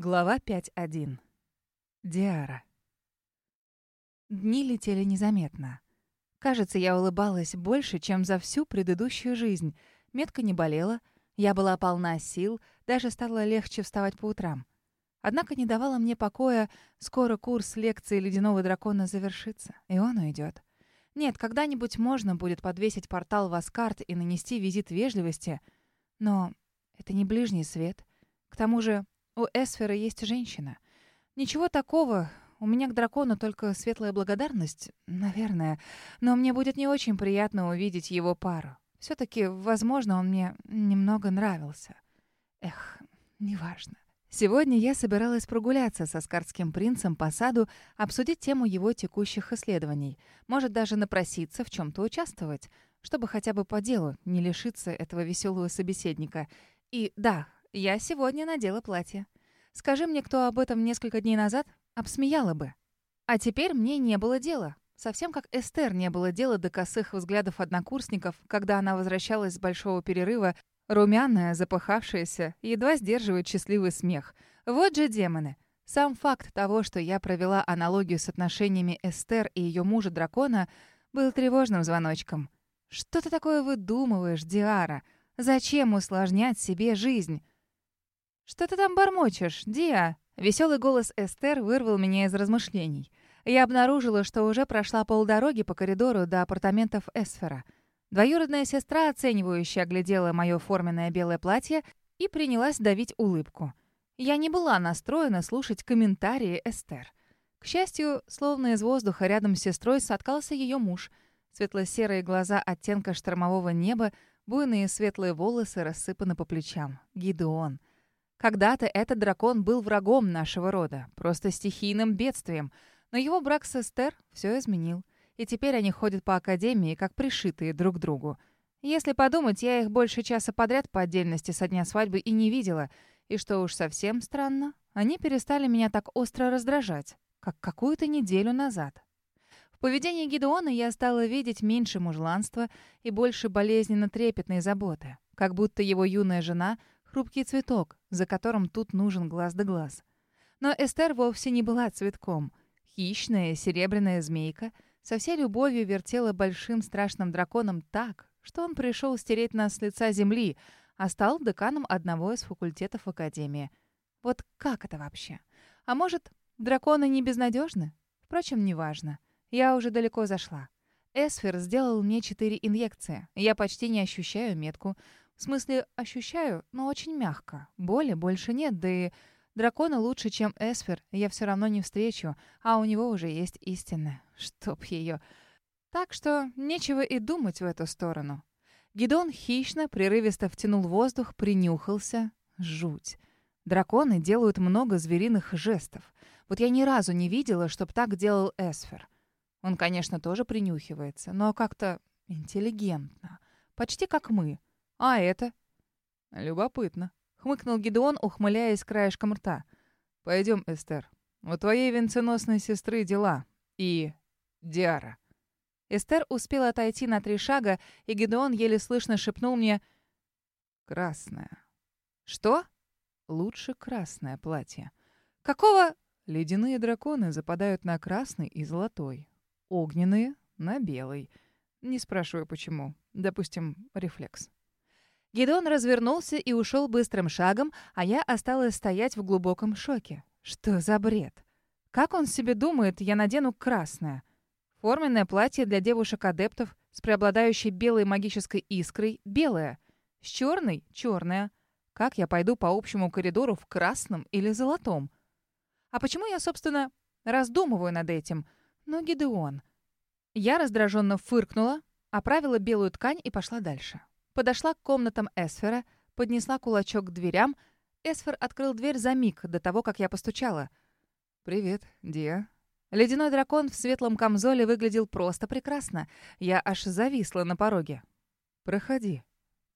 Глава 5.1. Диара. Дни летели незаметно. Кажется, я улыбалась больше, чем за всю предыдущую жизнь. Метка не болела, я была полна сил, даже стало легче вставать по утрам. Однако не давала мне покоя, скоро курс лекции «Ледяного дракона» завершится, и он уйдет. Нет, когда-нибудь можно будет подвесить портал в Аскарт и нанести визит вежливости, но это не ближний свет. К тому же у Эсфера есть женщина. Ничего такого. У меня к дракону только светлая благодарность, наверное. Но мне будет не очень приятно увидеть его пару. Все-таки, возможно, он мне немного нравился. Эх, неважно. Сегодня я собиралась прогуляться со скарским принцем по саду, обсудить тему его текущих исследований. Может, даже напроситься в чем-то участвовать, чтобы хотя бы по делу не лишиться этого веселого собеседника. И да, я сегодня надела платье. Скажи мне, кто об этом несколько дней назад, обсмеяла бы. А теперь мне не было дела. Совсем как Эстер не было дела до косых взглядов однокурсников, когда она возвращалась с большого перерыва, румяная, запыхавшаяся, едва сдерживает счастливый смех. Вот же демоны. Сам факт того, что я провела аналогию с отношениями Эстер и ее мужа-дракона, был тревожным звоночком. «Что ты такое выдумываешь, Диара? Зачем усложнять себе жизнь?» «Что ты там бормочешь, Диа?» Веселый голос Эстер вырвал меня из размышлений. Я обнаружила, что уже прошла полдороги по коридору до апартаментов Эсфера. Двоюродная сестра, оценивающая, оглядела мое форменное белое платье и принялась давить улыбку. Я не была настроена слушать комментарии Эстер. К счастью, словно из воздуха рядом с сестрой соткался ее муж. Светло-серые глаза оттенка штормового неба, буйные светлые волосы рассыпаны по плечам. Гидеон — когда-то этот дракон был врагом нашего рода, просто стихийным бедствием. Но его брак с Эстер все изменил. И теперь они ходят по академии, как пришитые друг к другу. Если подумать, я их больше часа подряд по отдельности со дня свадьбы и не видела. И что уж совсем странно, они перестали меня так остро раздражать, как какую-то неделю назад. В поведении Гидеона я стала видеть меньше мужланства и больше болезненно трепетной заботы, как будто его юная жена Хрупкий цветок, за которым тут нужен глаз да глаз. Но Эстер вовсе не была цветком. Хищная серебряная змейка со всей любовью вертела большим страшным драконом так, что он пришел стереть нас с лица земли, а стал деканом одного из факультетов Академии. Вот как это вообще? А может, драконы не безнадежны? Впрочем, неважно. Я уже далеко зашла. Эсфер сделал мне четыре инъекции. Я почти не ощущаю метку. В смысле, ощущаю, но очень мягко. Боли больше нет, да и дракона лучше, чем Эсфер, я все равно не встречу, а у него уже есть истинная. Чтоб ее. Так что нечего и думать в эту сторону. Гидон хищно, прерывисто втянул воздух, принюхался. Жуть. Драконы делают много звериных жестов. Вот я ни разу не видела, чтоб так делал Эсфер. Он, конечно, тоже принюхивается, но как-то интеллигентно. Почти как мы. «А это?» «Любопытно», — хмыкнул Гидеон, ухмыляясь краешком рта. «Пойдем, Эстер. У твоей венценосной сестры дела. И... Диара». Эстер успела отойти на три шага, и Гидеон еле слышно шепнул мне «Красное». «Что?» «Лучше красное платье». «Какого?» Ледяные драконы западают на красный и золотой. Огненные — на белый. Не спрашиваю, почему. Допустим, рефлекс. Гедон развернулся и ушел быстрым шагом, а я осталась стоять в глубоком шоке. Что за бред? Как он себе думает, я надену красное? Форменное платье для девушек-адептов с преобладающей белой магической искрой — белое. С черной — черное. Как я пойду по общему коридору в красном или золотом? А почему я, собственно, раздумываю над этим? Ну, Гидеон. Я раздраженно фыркнула, оправила белую ткань и пошла дальше. Подошла к комнатам Эсфера, поднесла кулачок к дверям. Эсфер открыл дверь за миг до того, как я постучала. «Привет, Диа». Ледяной дракон в светлом камзоле выглядел просто прекрасно. Я аж зависла на пороге. «Проходи».